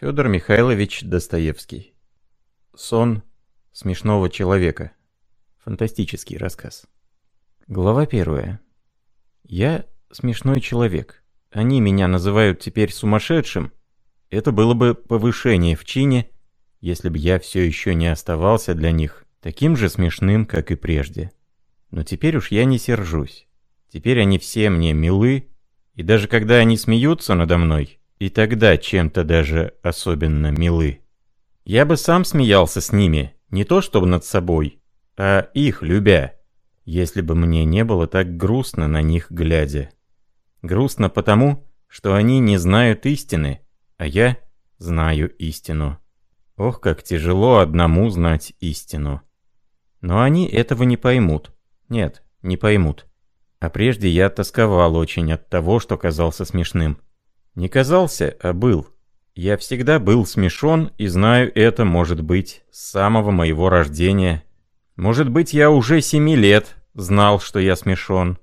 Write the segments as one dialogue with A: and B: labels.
A: Федор Михайлович Достоевский. Сон смешного человека. Фантастический рассказ. Глава первая. Я смешной человек. Они меня называют теперь сумасшедшим. Это было бы повышение в чине, если бы я все еще не оставался для них таким же смешным, как и прежде. Но теперь уж я не сержусь. Теперь они все мне милы, и даже когда они смеются надо мной, и тогда чем-то даже особенно милы. Я бы сам смеялся с ними, не то чтобы над собой, а их любя, если бы мне не было так грустно на них глядя. Грустно потому, что они не знают истины, а я знаю истину. Ох, как тяжело одному знать истину. Но они этого не поймут. Нет, не поймут. А прежде я тосковал очень от того, что казался смешным. Не казался, а был. Я всегда был смешон и знаю это, может быть, с самого моего рождения. Может быть, я уже семи лет знал, что я смешон.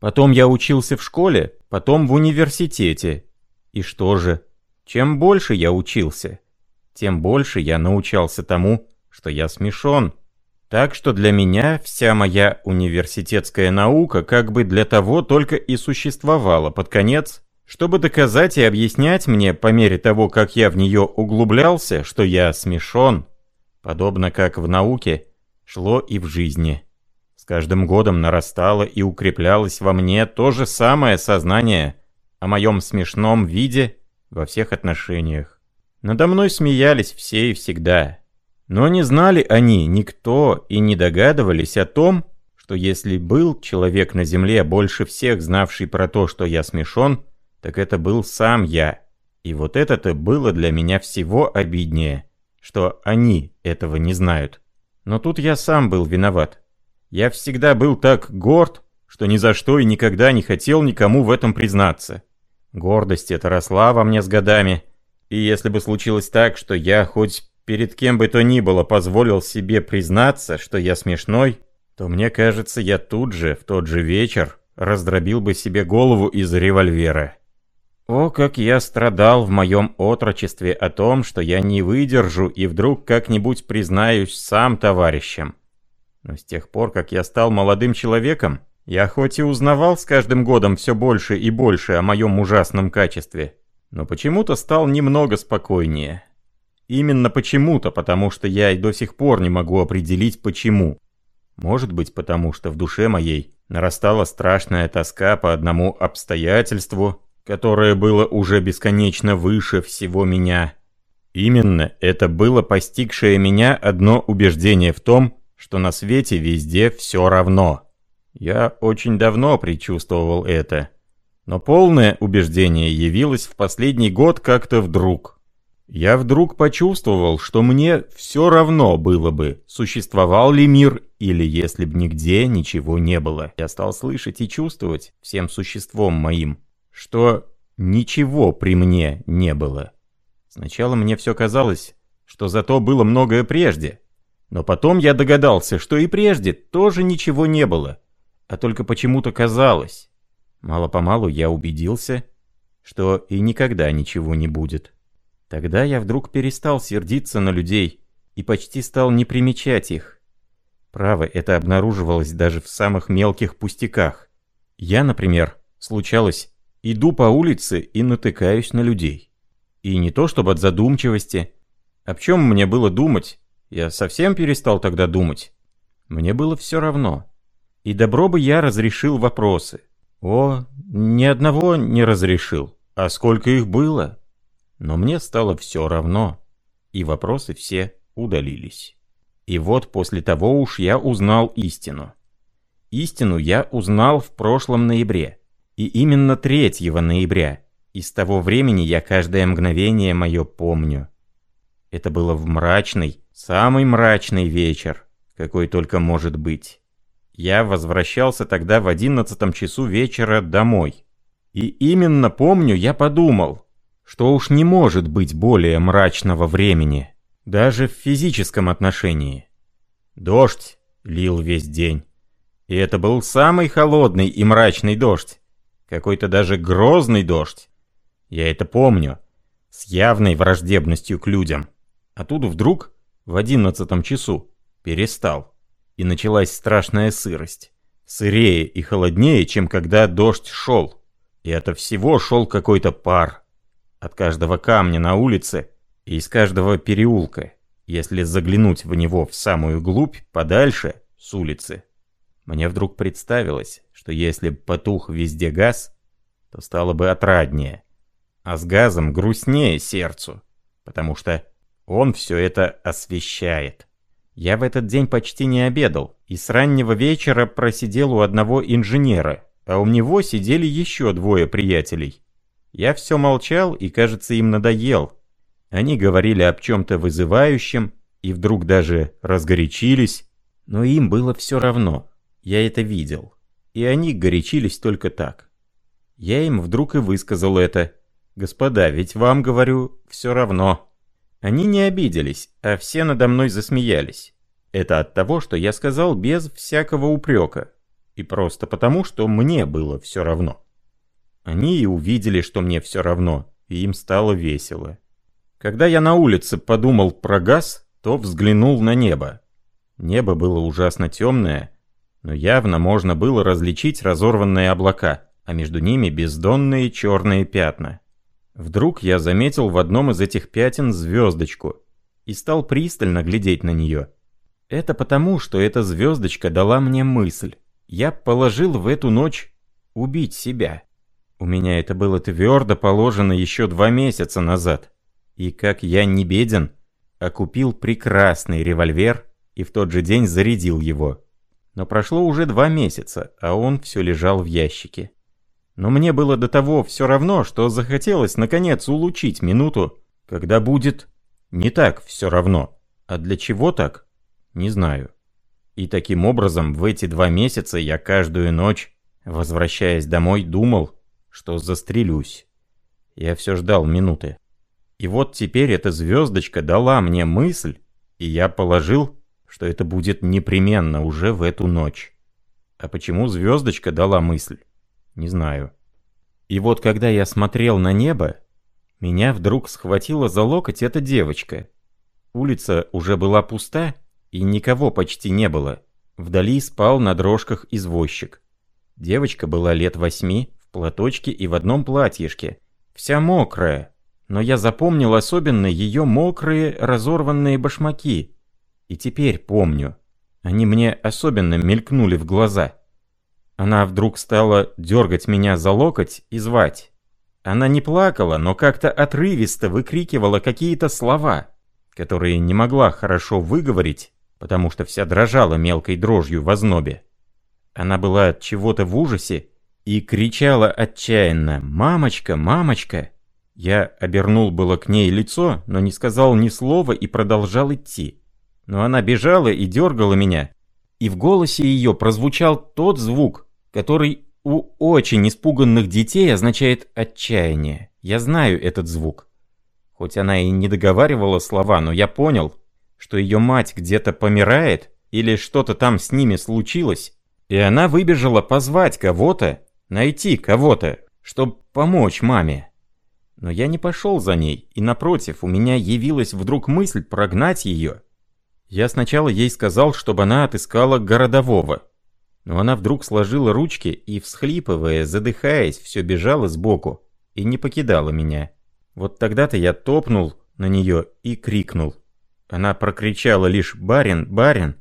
A: Потом я учился в школе, потом в университете. И что же? Чем больше я учился, тем больше я научался тому, что я смешон. Так что для меня вся моя университетская наука как бы для того только и существовала под конец, чтобы доказать и объяснять мне, по мере того, как я в нее углублялся, что я смешон, подобно как в науке, шло и в жизни. С каждым годом нарастало и укреплялось во мне то же самое сознание о моем смешном виде во всех отношениях. Надо мной смеялись все и всегда. Но не знали они, никто, и не догадывались о том, что если был человек на земле, больше всех знавший про то, что я смешон, так это был сам я. И вот это-то было для меня всего обиднее, что они этого не знают. Но тут я сам был виноват. Я всегда был так горд, что ни за что и никогда не хотел никому в этом признаться. Гордость эта росла во мне с годами, и если бы случилось так, что я хоть перед кем бы то ни было позволил себе признаться, что я смешной, то мне кажется, я тут же, в тот же вечер, раздробил бы себе голову из револьвера. О, как я страдал в моем отрочестве о том, что я не выдержу и вдруг как-нибудь признаюсь сам товарищам. Но с тех пор, как я стал молодым человеком, я хоть и узнавал с каждым годом все больше и больше о моем ужасном качестве, но почему-то стал немного спокойнее. Именно почему-то, потому что я и до сих пор не могу определить почему. Может быть, потому что в душе моей нарастала страшная тоска по одному обстоятельству, которое было уже бесконечно выше всего меня. Именно это было постигшее меня одно убеждение в том, что на свете везде все равно. Я очень давно предчувствовал это. Но полное убеждение явилось в последний год как-то вдруг. Я вдруг почувствовал, что мне все равно было бы, существовал ли мир или если б нигде ничего не было. Я стал слышать и чувствовать всем существом моим, что ничего при мне не было. Сначала мне все казалось, что зато было многое прежде. Но потом я догадался, что и прежде тоже ничего не было, а только почему-то казалось. Мало-помалу я убедился, что и никогда ничего не будет. Тогда я вдруг перестал сердиться на людей и почти стал не примечать их. Право, это обнаруживалось даже в самых мелких пустяках. Я, например, случалось, Иду по улице и натыкаюсь на людей. И не то чтобы от задумчивости. Об чем мне было думать? Я совсем перестал тогда думать. Мне было все равно. И добро бы я разрешил вопросы. О, ни одного не разрешил. А сколько их было? Но мне стало все равно. И вопросы все удалились. И вот после того уж я узнал истину. Истину я узнал в прошлом ноябре. И именно 3 ноября. И с того времени я каждое мгновение мое помню. Это было в мрачный, самый мрачный вечер, какой только может быть. Я возвращался тогда в одиннадцатом часу вечера домой. И именно помню, я подумал, что уж не может быть более мрачного времени, даже в физическом отношении. Дождь лил весь день. И это был самый холодный и мрачный дождь, какой-то даже грозный дождь. Я это помню. с явной враждебностью к людям. А тут вдруг, в одиннадцатом часу, перестал. И началась страшная сырость. Сырее и холоднее, чем когда дождь шел. И от всего шел какой-то пар. От каждого камня на улице и из каждого переулка, если заглянуть в него в самую глубь, подальше, с улицы. Мне вдруг представилось, что если б потух везде газ, то стало бы отраднее. А с газом грустнее сердцу, потому что он все это освещает. Я в этот день почти не обедал, и с раннего вечера просидел у одного инженера, а у него сидели еще двое приятелей. Я все молчал и, кажется, им надоел. Они говорили об чем-то вызывающем и вдруг даже разгорячились, но им было все равно. Я это видел. И они горячились только так. Я им вдруг и высказал это. «Господа, ведь вам, говорю, все равно». Они не обиделись, а все надо мной засмеялись. Это от того, что я сказал без всякого упрека. И просто потому, что мне было все равно. Они и увидели, что мне все равно, и им стало весело. Когда я на улице подумал про газ, то взглянул на небо. Небо было ужасно темное, но явно можно было различить разорванные облака, а между ними бездонные черные пятна. Вдруг я заметил в одном из этих пятен звездочку и стал пристально глядеть на нее. Это потому, что эта звездочка дала мне мысль. Я положил в эту ночь убить себя. У меня это было твердо положено еще два месяца назад. И как я не беден, а купил прекрасный револьвер и в тот же день зарядил его. Но прошло уже два месяца, а он все лежал в ящике. Но мне было до того все равно, что захотелось наконец улучить минуту, когда будет не так все равно. А для чего так? Не знаю. И таким образом в эти два месяца я каждую ночь, возвращаясь домой, думал, что застрелюсь. Я все ждал минуты. И вот теперь эта звездочка дала мне мысль, и я положил что это будет непременно уже в эту ночь. А почему звездочка дала мысль? Не знаю. И вот когда я смотрел на небо, меня вдруг схватила за локоть эта девочка. Улица уже была пуста, и никого почти не было. Вдали спал на дрожках извозчик. Девочка была лет восьми, в платочке и в одном платьишке. Вся мокрая, но я запомнил особенно ее мокрые разорванные башмаки, и теперь помню. Они мне особенно мелькнули в глаза. Она вдруг стала дергать меня за локоть и звать. Она не плакала, но как-то отрывисто выкрикивала какие-то слова, которые не могла хорошо выговорить, потому что вся дрожала мелкой дрожью в ознобе. Она была от чего-то в ужасе и кричала отчаянно «Мамочка, мамочка!». Я обернул было к ней лицо, но не сказал ни слова и продолжал идти. Но она бежала и дергала меня. И в голосе ее прозвучал тот звук, который у очень испуганных детей означает отчаяние. Я знаю этот звук. Хоть она и не договаривала слова, но я понял, что ее мать где-то помирает или что-то там с ними случилось. И она выбежала позвать кого-то, найти кого-то, чтобы помочь маме. Но я не пошел за ней, и напротив, у меня явилась вдруг мысль прогнать ее я сначала ей сказал, чтобы она отыскала городового. Но она вдруг сложила ручки и, всхлипывая, задыхаясь, все бежала сбоку и не покидала меня. Вот тогда-то я топнул на нее и крикнул. Она прокричала лишь «Барин, барин!»,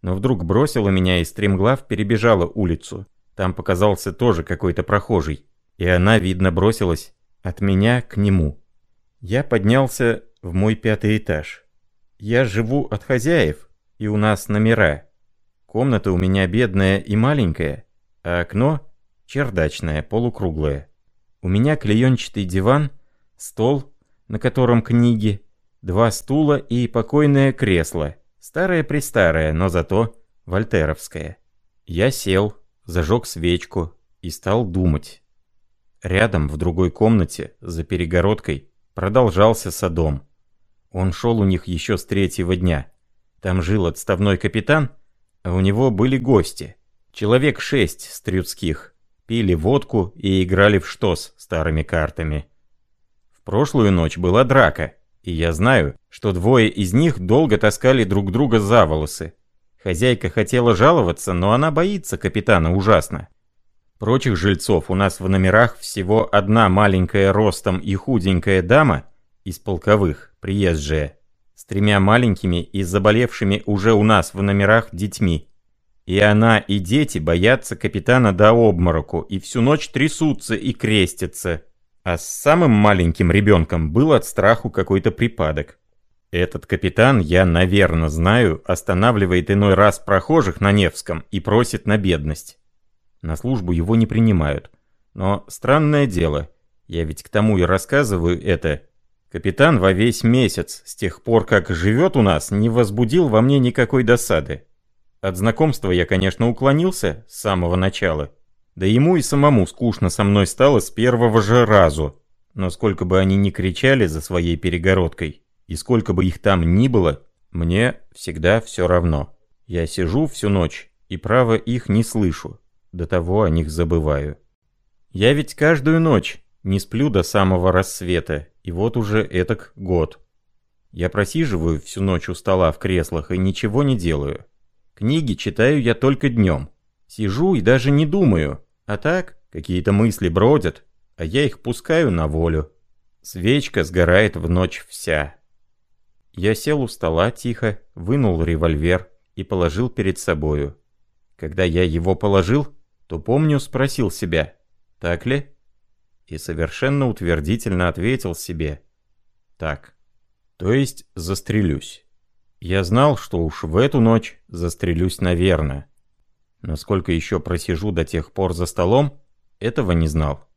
A: но вдруг бросила меня и стремглав перебежала улицу. Там показался тоже какой-то прохожий, и она, видно, бросилась от меня к нему. Я поднялся в мой пятый этаж. Я живу от хозяев, и у нас номера. Комната у меня бедная и маленькая, а окно чердачное, полукруглое. У меня клеенчатый диван, стол, на котором книги, два стула и покойное кресло. Старое-престарое, но зато вольтеровское. Я сел, зажег свечку и стал думать. Рядом, в другой комнате, за перегородкой, продолжался садом. Он шел у них еще с третьего дня. Там жил отставной капитан, а у него были гости. Человек шесть стрюцких. Пили водку и играли в штос старыми картами. В прошлую ночь была драка, и я знаю, что двое из них долго таскали друг друга за волосы. Хозяйка хотела жаловаться, но она боится капитана ужасно. Прочих жильцов у нас в номерах всего одна маленькая ростом и худенькая дама из полковых, приезжая, с тремя маленькими и заболевшими уже у нас в номерах детьми. И она, и дети боятся капитана до обмороку, и всю ночь трясутся и крестятся. А с самым маленьким ребенком был от страху какой-то припадок. Этот капитан, я, наверное, знаю, останавливает иной раз прохожих на Невском и просит на бедность. На службу его не принимают. Но странное дело, я ведь к тому и рассказываю это. Капитан во весь месяц, с тех пор, как живет у нас, не возбудил во мне никакой досады. От знакомства я, конечно, уклонился с самого начала. Да ему и самому скучно со мной стало с первого же разу. Но сколько бы они ни кричали за своей перегородкой, и сколько бы их там ни было, мне всегда все равно. Я сижу всю ночь, и право их не слышу. До того о них забываю. Я ведь каждую ночь не сплю до самого рассвета, и вот уже этак год. Я просиживаю всю ночь у стола в креслах и ничего не делаю. Книги читаю я только днем. Сижу и даже не думаю. А так, какие-то мысли бродят, а я их пускаю на волю. Свечка сгорает в ночь вся. Я сел у стола тихо, вынул револьвер и положил перед собою. Когда я его положил, то помню, спросил себя, так ли? И совершенно утвердительно ответил себе, так. То есть застрелюсь. Я знал, что уж в эту ночь застрелюсь, наверное. Насколько еще просижу до тех пор за столом, этого не знал.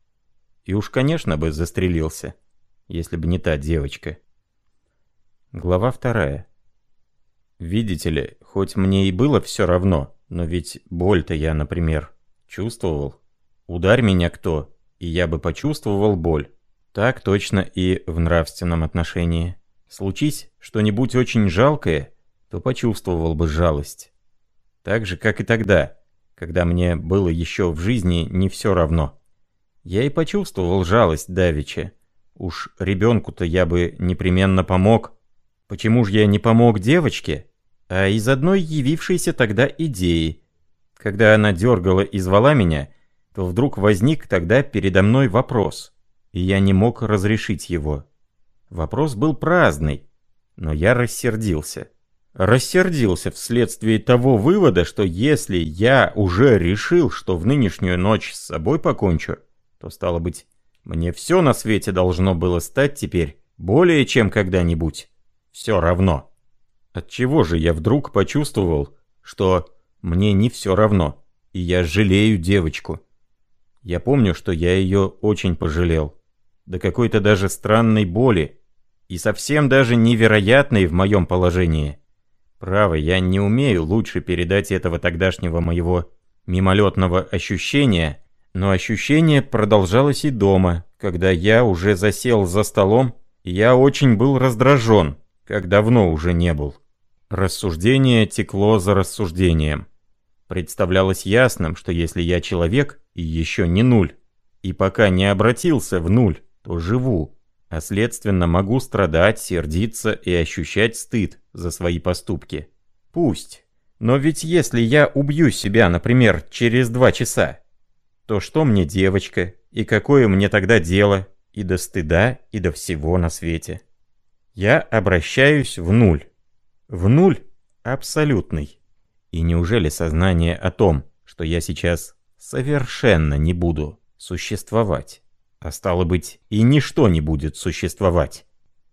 A: И уж, конечно, бы застрелился, если бы не та девочка. Глава вторая. Видите ли, хоть мне и было все равно, но ведь боль-то я, например, чувствовал. Ударь меня кто, и я бы почувствовал боль. Так точно и в нравственном отношении. Случись что-нибудь очень жалкое, то почувствовал бы жалость. Так же, как и тогда, когда мне было еще в жизни не все равно. Я и почувствовал жалость Давича. Уж ребенку-то я бы непременно помог. Почему же я не помог девочке? А из одной явившейся тогда идеи. Когда она дергала и звала меня, то вдруг возник тогда передо мной вопрос, и я не мог разрешить его. Вопрос был праздный, но я рассердился. Рассердился вследствие того вывода, что если я уже решил, что в нынешнюю ночь с собой покончу, то, стало быть, мне все на свете должно было стать теперь более чем когда-нибудь. Все равно. Отчего же я вдруг почувствовал, что мне не все равно, и я жалею девочку. Я помню, что я ее очень пожалел до какой-то даже странной боли, и совсем даже невероятной в моем положении. Право, я не умею лучше передать этого тогдашнего моего мимолетного ощущения, но ощущение продолжалось и дома, когда я уже засел за столом, и я очень был раздражен, как давно уже не был. Рассуждение текло за рассуждением. Представлялось ясным, что если я человек и еще не нуль, и пока не обратился в нуль, то живу, а следственно могу страдать, сердиться и ощущать стыд за свои поступки. Пусть. Но ведь если я убью себя, например, через два часа, то что мне девочка, и какое мне тогда дело, и до стыда, и до всего на свете? Я обращаюсь в нуль. В нуль абсолютный. И неужели сознание о том, что я сейчас совершенно не буду существовать, а стало быть, и ничто не будет существовать.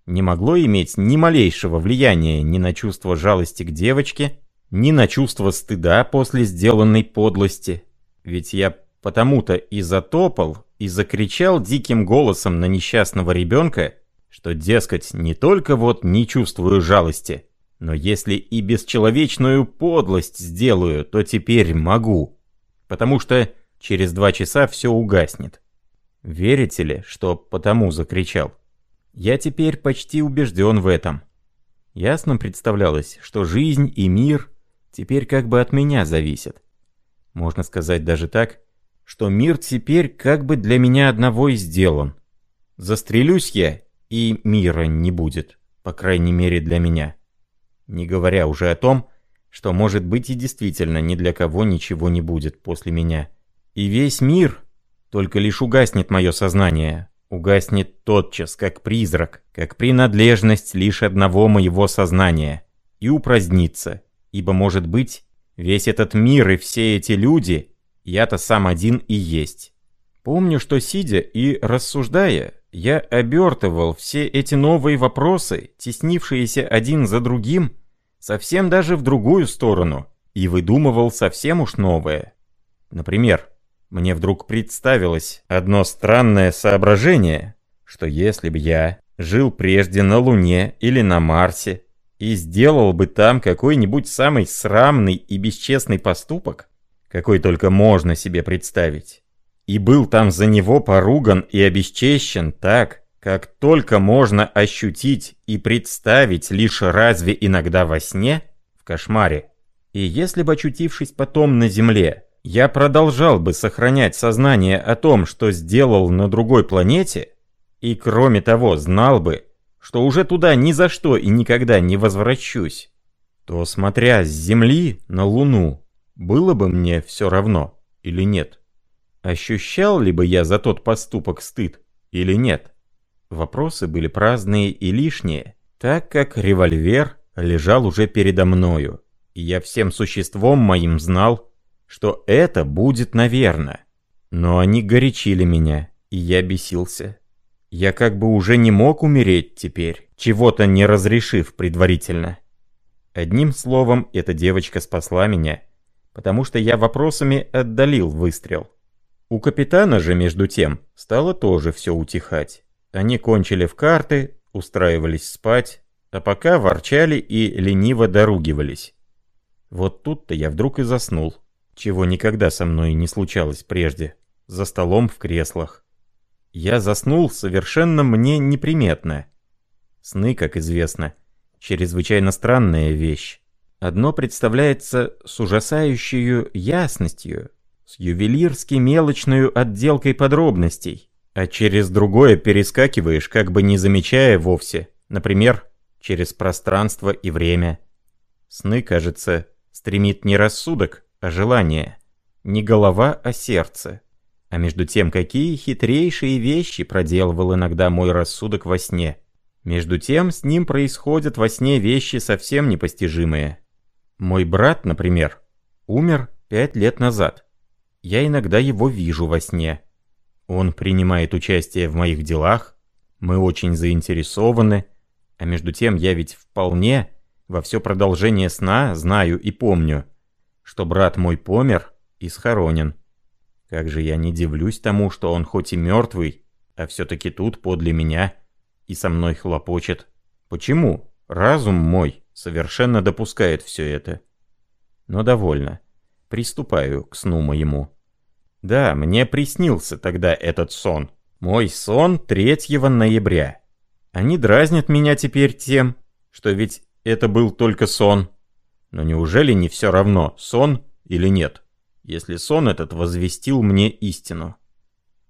A: Не могло иметь ни малейшего влияния ни на чувство жалости к девочке, ни на чувство стыда после сделанной подлости. Ведь я потому-то и затопал, и закричал диким голосом на несчастного ребенка, что, дескать, не только вот не чувствую жалости, но если и бесчеловечную подлость сделаю, то теперь могу. Потому что через два часа все угаснет. Верите ли, что потому закричал? Я теперь почти убежден в этом. Ясно представлялось, что жизнь и мир теперь как бы от меня зависят. Можно сказать даже так, что мир теперь как бы для меня одного и сделан. Застрелюсь я и мира не будет, по крайней мере для меня. Не говоря уже о том, что может быть и действительно ни для кого ничего не будет после меня. И весь мир, только лишь угаснет мое сознание, угаснет тотчас, как призрак, как принадлежность лишь одного моего сознания, и упразднится, ибо, может быть, весь этот мир и все эти люди, я-то сам один и есть. Помню, что сидя и рассуждая, я обертывал все эти новые вопросы, теснившиеся один за другим, совсем даже в другую сторону, и выдумывал совсем уж новое. Например, мне вдруг представилось одно странное соображение, что если бы я жил прежде на Луне или на Марсе и сделал бы там какой-нибудь самый срамный и бесчестный поступок, какой только можно себе представить, и был там за него поруган и обесчещен так, как только можно ощутить и представить лишь разве иногда во сне, в кошмаре. И если бы очутившись потом на земле, я продолжал бы сохранять сознание о том, что сделал на другой планете, и кроме того знал бы, что уже туда ни за что и никогда не возвращусь, то, смотря с Земли на Луну, было бы мне все равно или нет? Ощущал ли бы я за тот поступок стыд или нет? Вопросы были праздные и лишние, так как револьвер лежал уже передо мною, и я всем существом моим знал, что это будет наверно. Но они горячили меня, и я бесился. Я как бы уже не мог умереть теперь, чего-то не разрешив предварительно. Одним словом, эта девочка спасла меня, потому что я вопросами отдалил выстрел. У капитана же, между тем, стало тоже все утихать. Они кончили в карты, устраивались спать, а пока ворчали и лениво доругивались. Вот тут-то я вдруг и заснул чего никогда со мной не случалось прежде, за столом в креслах. Я заснул совершенно мне неприметно. Сны, как известно, чрезвычайно странная вещь. Одно представляется с ужасающей ясностью, с ювелирски мелочной отделкой подробностей, а через другое перескакиваешь, как бы не замечая вовсе, например, через пространство и время. Сны, кажется, стремит не рассудок, а желание. Не голова, а сердце. А между тем, какие хитрейшие вещи проделывал иногда мой рассудок во сне. Между тем, с ним происходят во сне вещи совсем непостижимые. Мой брат, например, умер пять лет назад. Я иногда его вижу во сне. Он принимает участие в моих делах, мы очень заинтересованы, а между тем я ведь вполне во все продолжение сна знаю и помню, что брат мой помер и схоронен. Как же я не дивлюсь тому, что он хоть и мертвый, а все-таки тут подле меня и со мной хлопочет. Почему? Разум мой совершенно допускает все это. Но довольно. Приступаю к сну моему. Да, мне приснился тогда этот сон. Мой сон 3 ноября. Они дразнят меня теперь тем, что ведь это был только сон. Но неужели не все равно, сон или нет, если сон этот возвестил мне истину?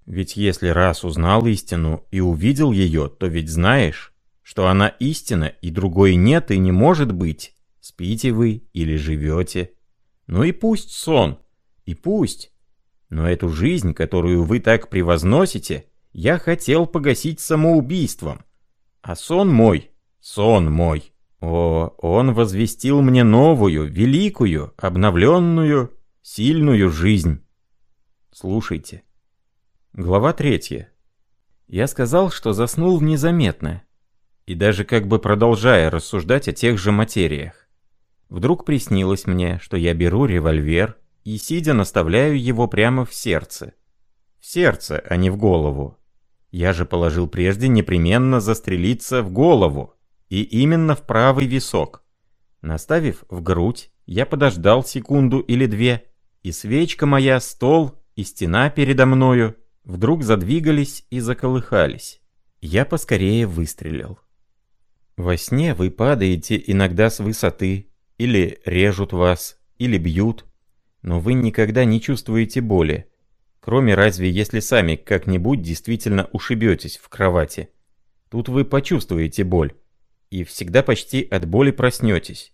A: Ведь если раз узнал истину и увидел ее, то ведь знаешь, что она истина и другой нет и не может быть, спите вы или живете. Ну и пусть сон, и пусть. Но эту жизнь, которую вы так превозносите, я хотел погасить самоубийством. А сон мой, сон мой, о, он возвестил мне новую, великую, обновленную, сильную жизнь. Слушайте. Глава третья. Я сказал, что заснул незаметно, и даже как бы продолжая рассуждать о тех же материях. Вдруг приснилось мне, что я беру револьвер и, сидя, наставляю его прямо в сердце. В сердце, а не в голову. Я же положил прежде непременно застрелиться в голову и именно в правый висок. Наставив в грудь, я подождал секунду или две, и свечка моя, стол и стена передо мною вдруг задвигались и заколыхались. Я поскорее выстрелил. Во сне вы падаете иногда с высоты, или режут вас, или бьют, но вы никогда не чувствуете боли, кроме разве если сами как-нибудь действительно ушибетесь в кровати. Тут вы почувствуете боль. И всегда почти от боли проснетесь.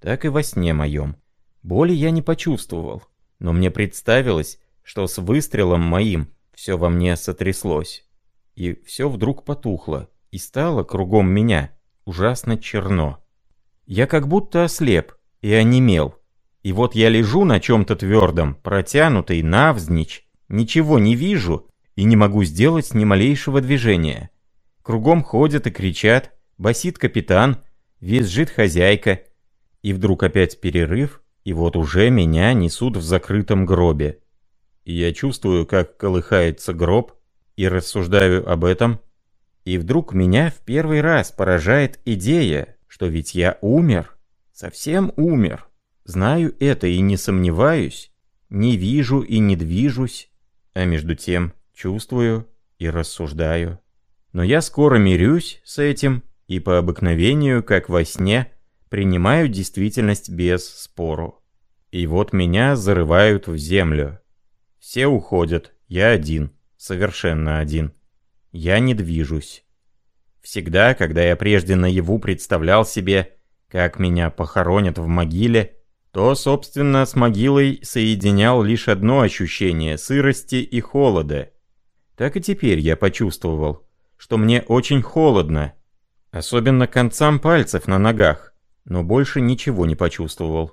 A: Так и во сне моем. Боли я не почувствовал. Но мне представилось, что с выстрелом моим все во мне сотряслось. И все вдруг потухло. И стало кругом меня ужасно черно. Я как будто ослеп и онемел. И вот я лежу на чем-то твердом, протянутый, навзничь, ничего не вижу и не могу сделать ни малейшего движения. Кругом ходят и кричат, басит капитан, визжит хозяйка. И вдруг опять перерыв, и вот уже меня несут в закрытом гробе. И я чувствую, как колыхается гроб, и рассуждаю об этом. И вдруг меня в первый раз поражает идея, что ведь я умер, совсем умер. Знаю это и не сомневаюсь, не вижу и не движусь, а между тем чувствую и рассуждаю. Но я скоро мирюсь с этим и по обыкновению, как во сне, принимаю действительность без спору. И вот меня зарывают в землю. Все уходят, я один, совершенно один. Я не движусь. Всегда, когда я прежде наяву представлял себе, как меня похоронят в могиле, то, собственно, с могилой соединял лишь одно ощущение сырости и холода. Так и теперь я почувствовал, что мне очень холодно, особенно концам пальцев на ногах, но больше ничего не почувствовал.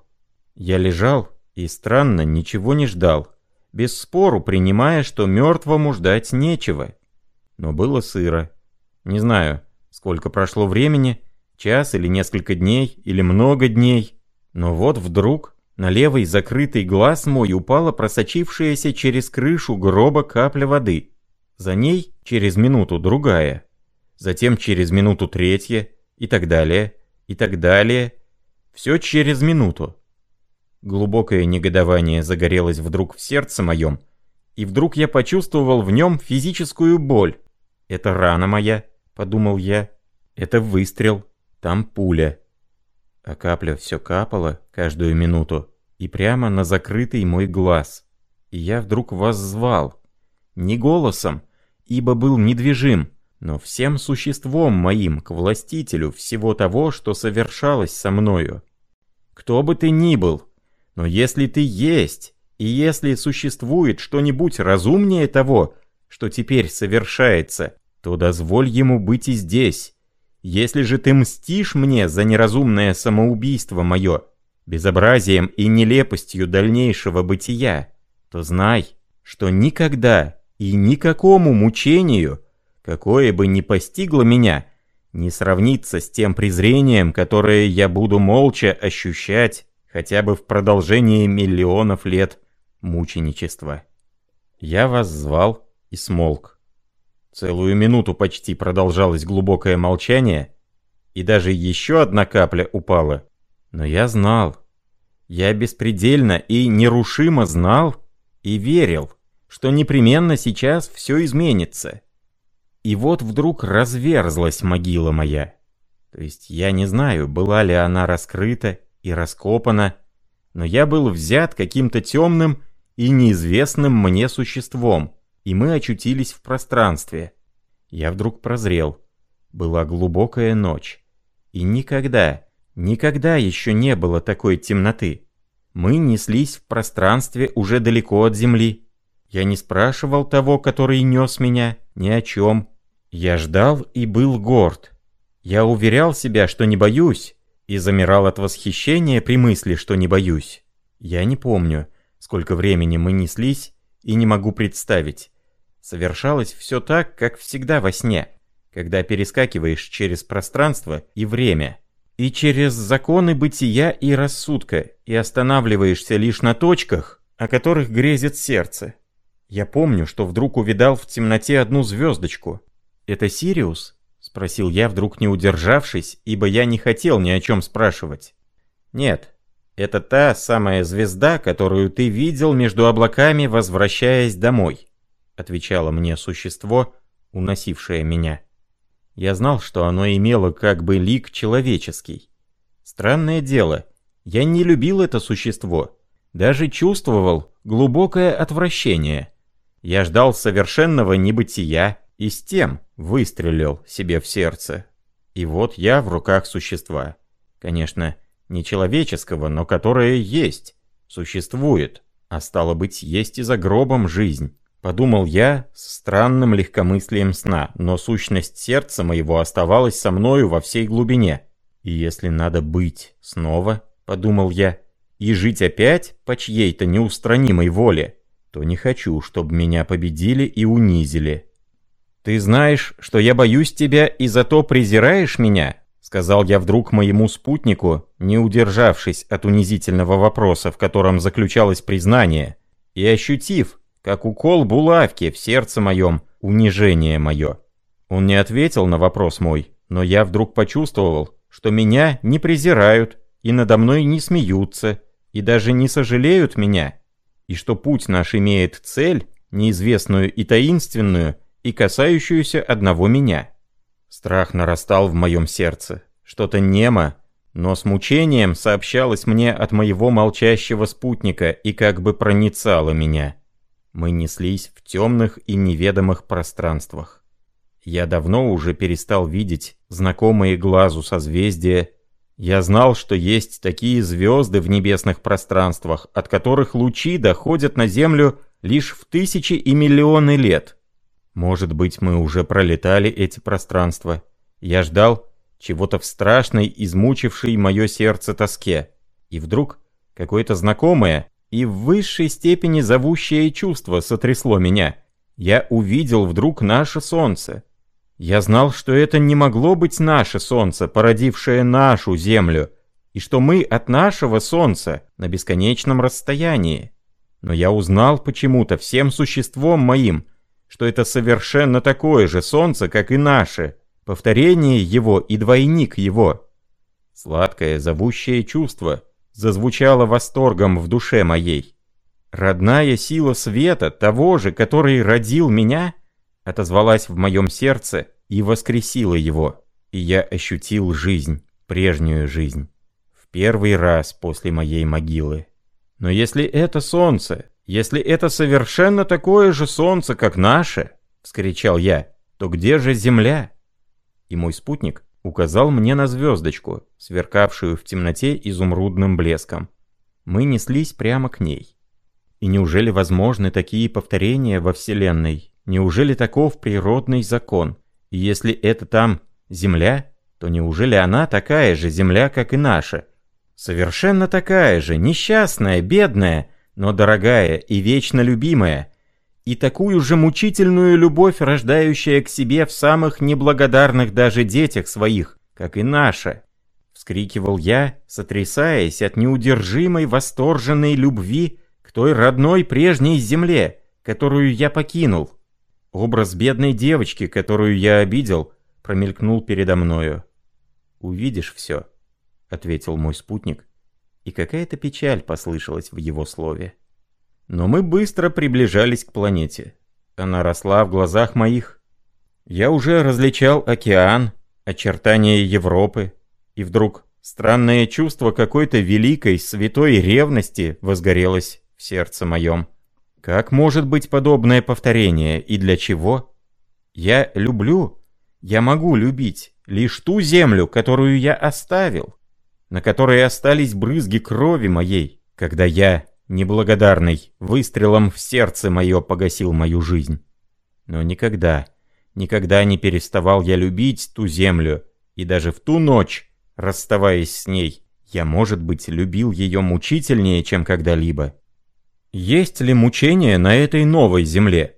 A: Я лежал и, странно, ничего не ждал, без спору принимая, что мертвому ждать нечего. Но было сыро. Не знаю, сколько прошло времени, час или несколько дней, или много дней, но вот вдруг на левый закрытый глаз мой упала просочившаяся через крышу гроба капля воды. За ней через минуту другая, затем через минуту третья и так далее, и так далее. Все через минуту. Глубокое негодование загорелось вдруг в сердце моем, и вдруг я почувствовал в нем физическую боль. «Это рана моя», — подумал я, — «это выстрел, там пуля». А капля все капала каждую минуту, и прямо на закрытый мой глаз. И я вдруг воззвал. Не голосом, ибо был недвижим, но всем существом моим к властителю всего того, что совершалось со мною. Кто бы ты ни был, но если ты есть, и если существует что-нибудь разумнее того, что теперь совершается, то дозволь ему быть и здесь. Если же ты мстишь мне за неразумное самоубийство мое, безобразием и нелепостью дальнейшего бытия, то знай, что никогда и никакому мучению, какое бы ни постигло меня, не сравнится с тем презрением, которое я буду молча ощущать хотя бы в продолжении миллионов лет мученичества. Я вас звал и смолк. Целую минуту почти продолжалось глубокое молчание, и даже еще одна капля упала. Но я знал. Я беспредельно и нерушимо знал и верил что непременно сейчас все изменится. И вот вдруг разверзлась могила моя. То есть я не знаю, была ли она раскрыта и раскопана, но я был взят каким-то темным и неизвестным мне существом, и мы очутились в пространстве. Я вдруг прозрел. Была глубокая ночь. И никогда, никогда еще не было такой темноты. Мы неслись в пространстве уже далеко от Земли. Я не спрашивал того, который нес меня, ни о чем. Я ждал и был горд. Я уверял себя, что не боюсь, и замирал от восхищения при мысли, что не боюсь. Я не помню, сколько времени мы неслись, и не могу представить. Совершалось все так, как всегда во сне, когда перескакиваешь через пространство и время, и через законы бытия и рассудка, и останавливаешься лишь на точках, о которых грезит сердце. Я помню, что вдруг увидал в темноте одну звездочку. «Это Сириус?» — спросил я, вдруг не удержавшись, ибо я не хотел ни о чем спрашивать. «Нет, это та самая звезда, которую ты видел между облаками, возвращаясь домой», — отвечало мне существо, уносившее меня. Я знал, что оно имело как бы лик человеческий. Странное дело, я не любил это существо, даже чувствовал глубокое отвращение — я ждал совершенного небытия, и с тем выстрелил себе в сердце. И вот я в руках существа. Конечно, не человеческого, но которое есть, существует, а стало быть, есть и за гробом жизнь. Подумал я с странным легкомыслием сна, но сущность сердца моего оставалась со мною во всей глубине. И если надо быть снова, подумал я, и жить опять по чьей-то неустранимой воле, то не хочу, чтобы меня победили и унизили. «Ты знаешь, что я боюсь тебя и зато презираешь меня?» Сказал я вдруг моему спутнику, не удержавшись от унизительного вопроса, в котором заключалось признание, и ощутив, как укол булавки в сердце моем, унижение мое. Он не ответил на вопрос мой, но я вдруг почувствовал, что меня не презирают и надо мной не смеются, и даже не сожалеют меня, и что путь наш имеет цель, неизвестную и таинственную, и касающуюся одного меня. Страх нарастал в моем сердце, что-то немо, но с мучением сообщалось мне от моего молчащего спутника и как бы проницало меня. Мы неслись в темных и неведомых пространствах. Я давно уже перестал видеть знакомые глазу созвездия. Я знал, что есть такие звезды в небесных пространствах, от которых лучи доходят на Землю лишь в тысячи и миллионы лет. Может быть, мы уже пролетали эти пространства. Я ждал чего-то в страшной, измучившей мое сердце тоске. И вдруг какое-то знакомое, и в высшей степени зовущее чувство сотрясло меня. Я увидел вдруг наше солнце. Я знал, что это не могло быть наше солнце, породившее нашу землю, и что мы от нашего солнца на бесконечном расстоянии. Но я узнал почему-то всем существом моим, что это совершенно такое же солнце, как и наше, повторение его и двойник его. Сладкое, зовущее чувство — зазвучало восторгом в душе моей. Родная сила света, того же, который родил меня, отозвалась в моем сердце и воскресила его. И я ощутил жизнь, прежнюю жизнь, в первый раз после моей могилы. Но если это солнце, если это совершенно такое же солнце, как наше, вскричал я, то где же земля? И мой спутник указал мне на звездочку, сверкавшую в темноте изумрудным блеском. Мы неслись прямо к ней. И неужели возможны такие повторения во Вселенной? Неужели таков природный закон? И если это там Земля, то неужели она такая же Земля, как и наша? Совершенно такая же, несчастная, бедная, но дорогая и вечно любимая, и такую же мучительную любовь, рождающая к себе в самых неблагодарных даже детях своих, как и наша. Вскрикивал я, сотрясаясь от неудержимой восторженной любви к той родной прежней земле, которую я покинул. Образ бедной девочки, которую я обидел, промелькнул передо мною. «Увидишь все», — ответил мой спутник, и какая-то печаль послышалась в его слове. Но мы быстро приближались к планете. Она росла в глазах моих. Я уже различал океан, очертания Европы, и вдруг странное чувство какой-то великой святой ревности возгорелось в сердце моем. Как может быть подобное повторение и для чего? Я люблю, я могу любить лишь ту землю, которую я оставил, на которой остались брызги крови моей, когда я неблагодарный, выстрелом в сердце мое погасил мою жизнь. Но никогда, никогда не переставал я любить ту землю, и даже в ту ночь, расставаясь с ней, я, может быть, любил ее мучительнее, чем когда-либо. Есть ли мучение на этой новой земле?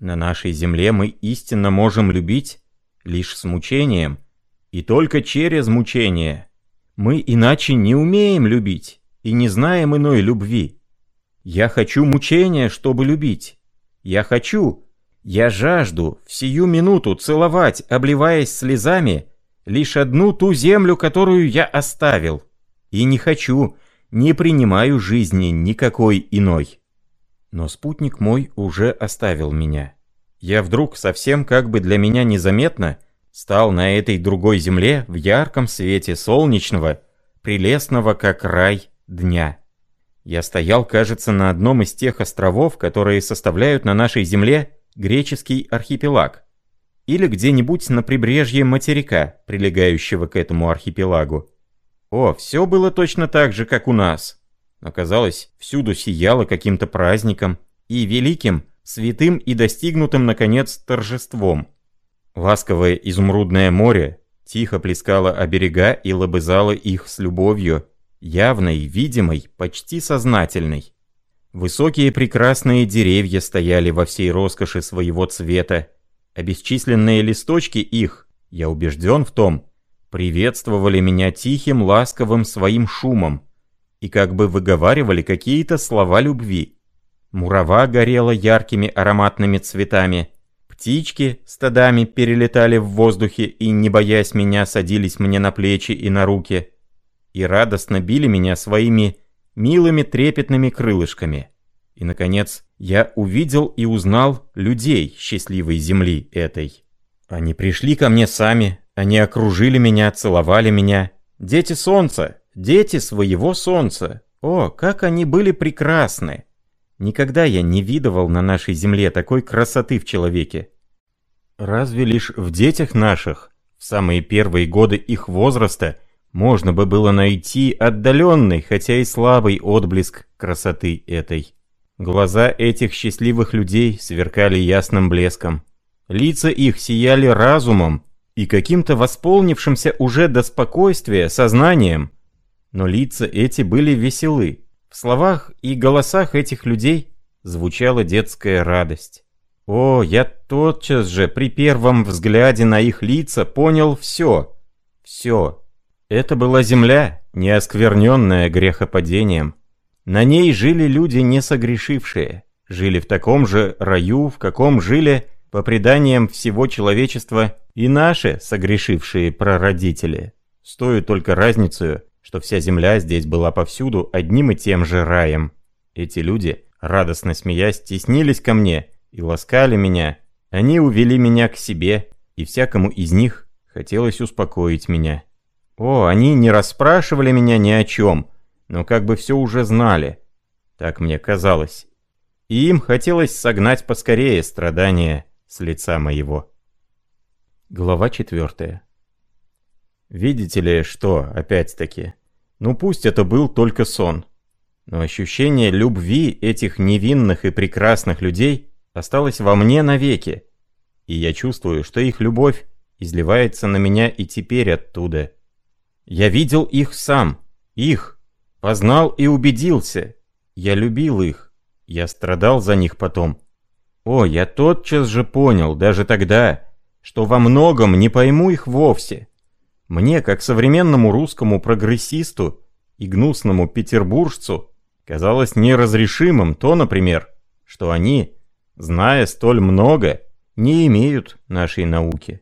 A: На нашей земле мы истинно можем любить лишь с мучением, и только через мучение. Мы иначе не умеем любить и не знаем иной любви. Я хочу мучения, чтобы любить. Я хочу, я жажду в сию минуту целовать, обливаясь слезами, лишь одну ту землю, которую я оставил. И не хочу, не принимаю жизни никакой иной. Но спутник мой уже оставил меня. Я вдруг совсем как бы для меня незаметно стал на этой другой земле в ярком свете солнечного, прелестного как рай дня. Я стоял, кажется, на одном из тех островов, которые составляют на нашей земле греческий архипелаг. или где-нибудь на прибрежье материка, прилегающего к этому архипелагу. О, все было точно так же, как у нас. Но казалось, всюду сияло каким-то праздником и великим, святым и достигнутым, наконец, торжеством. Ласковое изумрудное море тихо плескало о берега и лобызало их с любовью, явной, видимой, почти сознательной. Высокие прекрасные деревья стояли во всей роскоши своего цвета, а бесчисленные листочки их, я убежден в том, приветствовали меня тихим, ласковым своим шумом и как бы выговаривали какие-то слова любви. Мурава горела яркими ароматными цветами, птички стадами перелетали в воздухе и, не боясь меня, садились мне на плечи и на руки, и радостно били меня своими милыми трепетными крылышками. И, наконец, я увидел и узнал людей счастливой земли этой. Они пришли ко мне сами, они окружили меня, целовали меня. Дети солнца, дети своего солнца. О, как они были прекрасны! Никогда я не видывал на нашей земле такой красоты в человеке. Разве лишь в детях наших, в самые первые годы их возраста, можно бы было найти отдаленный, хотя и слабый отблеск красоты этой. Глаза этих счастливых людей сверкали ясным блеском. Лица их сияли разумом и каким-то восполнившимся уже до спокойствия сознанием. Но лица эти были веселы. В словах и голосах этих людей звучала детская радость. О, я тотчас же при первом взгляде на их лица понял все. Все. Это была земля, не оскверненная грехопадением. На ней жили люди, не согрешившие, жили в таком же раю, в каком жили, по преданиям всего человечества, и наши согрешившие прародители. Стоит только разницу, что вся земля здесь была повсюду одним и тем же раем. Эти люди, радостно смеясь, теснились ко мне и ласкали меня. Они увели меня к себе, и всякому из них хотелось успокоить меня. О, они не расспрашивали меня ни о чем, но как бы все уже знали. Так мне казалось. И им хотелось согнать поскорее страдания с лица моего. Глава четвертая. Видите ли, что, опять-таки, ну пусть это был только сон, но ощущение любви этих невинных и прекрасных людей осталось во мне навеки, и я чувствую, что их любовь изливается на меня и теперь оттуда. Я видел их сам, их, Познал и убедился. Я любил их. Я страдал за них потом. О, я тотчас же понял, даже тогда, что во многом не пойму их вовсе. Мне, как современному русскому прогрессисту и гнусному петербуржцу, казалось неразрешимым то, например, что они, зная столь много, не имеют нашей науки.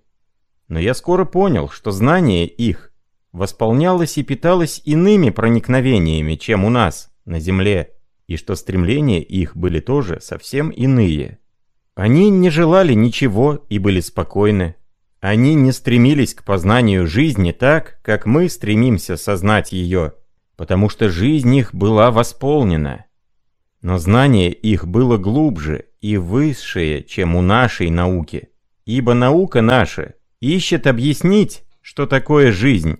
A: Но я скоро понял, что знание их восполнялось и питалось иными проникновениями, чем у нас, на Земле, и что стремления их были тоже совсем иные. Они не желали ничего и были спокойны. Они не стремились к познанию жизни так, как мы стремимся сознать ее, потому что жизнь их была восполнена. Но знание их было глубже и высшее, чем у нашей науки, ибо наука наша ищет объяснить, что такое жизнь,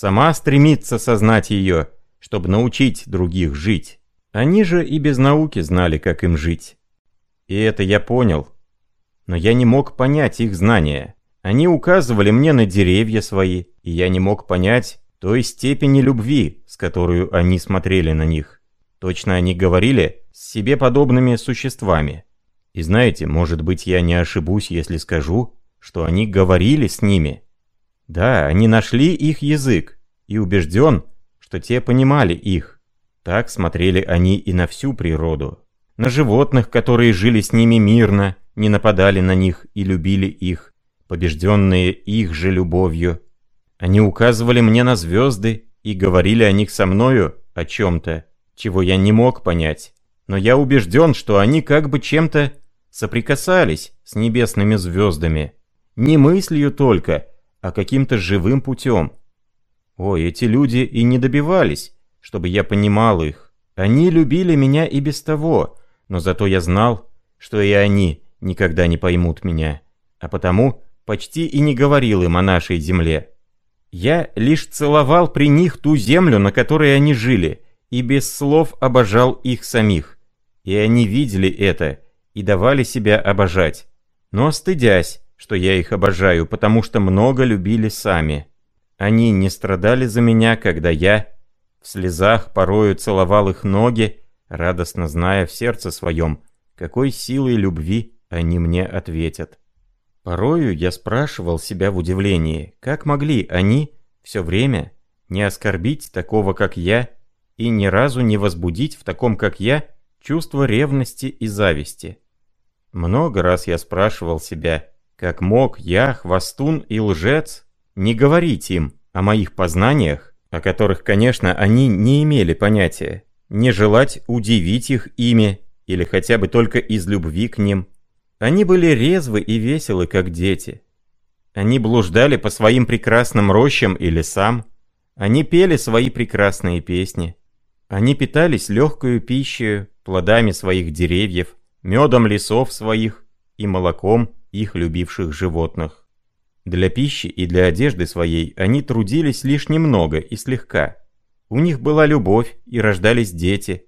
A: Сама стремится сознать ее, чтобы научить других жить. Они же и без науки знали, как им жить. И это я понял. Но я не мог понять их знания. Они указывали мне на деревья свои, и я не мог понять той степени любви, с которой они смотрели на них. Точно они говорили с себе подобными существами. И знаете, может быть, я не ошибусь, если скажу, что они говорили с ними. Да, они нашли их язык, и убежден, что те понимали их. Так смотрели они и на всю природу. На животных, которые жили с ними мирно, не нападали на них и любили их, побежденные их же любовью. Они указывали мне на звезды и говорили о них со мною о чем-то, чего я не мог понять. Но я убежден, что они как бы чем-то соприкасались с небесными звездами. Не мыслью только, а каким-то живым путем. Ой, эти люди и не добивались, чтобы я понимал их. Они любили меня и без того, но зато я знал, что и они никогда не поймут меня, а потому почти и не говорил им о нашей земле. Я лишь целовал при них ту землю, на которой они жили, и без слов обожал их самих. И они видели это и давали себя обожать. Но стыдясь, что я их обожаю, потому что много любили сами. Они не страдали за меня, когда я в слезах порою целовал их ноги, радостно зная в сердце своем, какой силой любви они мне ответят. Порою я спрашивал себя в удивлении, как могли они все время не оскорбить такого, как я, и ни разу не возбудить в таком, как я, чувство ревности и зависти. Много раз я спрашивал себя, как мог я, хвостун и лжец, не говорить им о моих познаниях, о которых, конечно, они не имели понятия, не желать удивить их ими или хотя бы только из любви к ним. Они были резвы и веселы, как дети. Они блуждали по своим прекрасным рощам и лесам. Они пели свои прекрасные песни. Они питались легкою пищей, плодами своих деревьев, медом лесов своих и молоком их любивших животных. Для пищи и для одежды своей они трудились лишь немного и слегка. У них была любовь и рождались дети.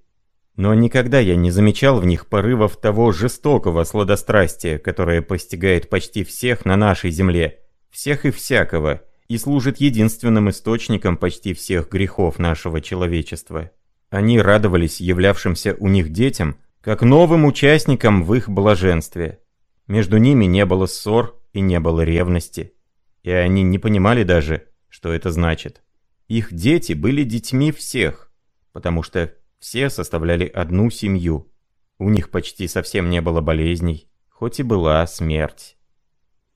A: Но никогда я не замечал в них порывов того жестокого сладострастия, которое постигает почти всех на нашей земле, всех и всякого, и служит единственным источником почти всех грехов нашего человечества. Они радовались являвшимся у них детям, как новым участникам в их блаженстве. Между ними не было ссор и не было ревности. И они не понимали даже, что это значит. Их дети были детьми всех, потому что все составляли одну семью. У них почти совсем не было болезней, хоть и была смерть.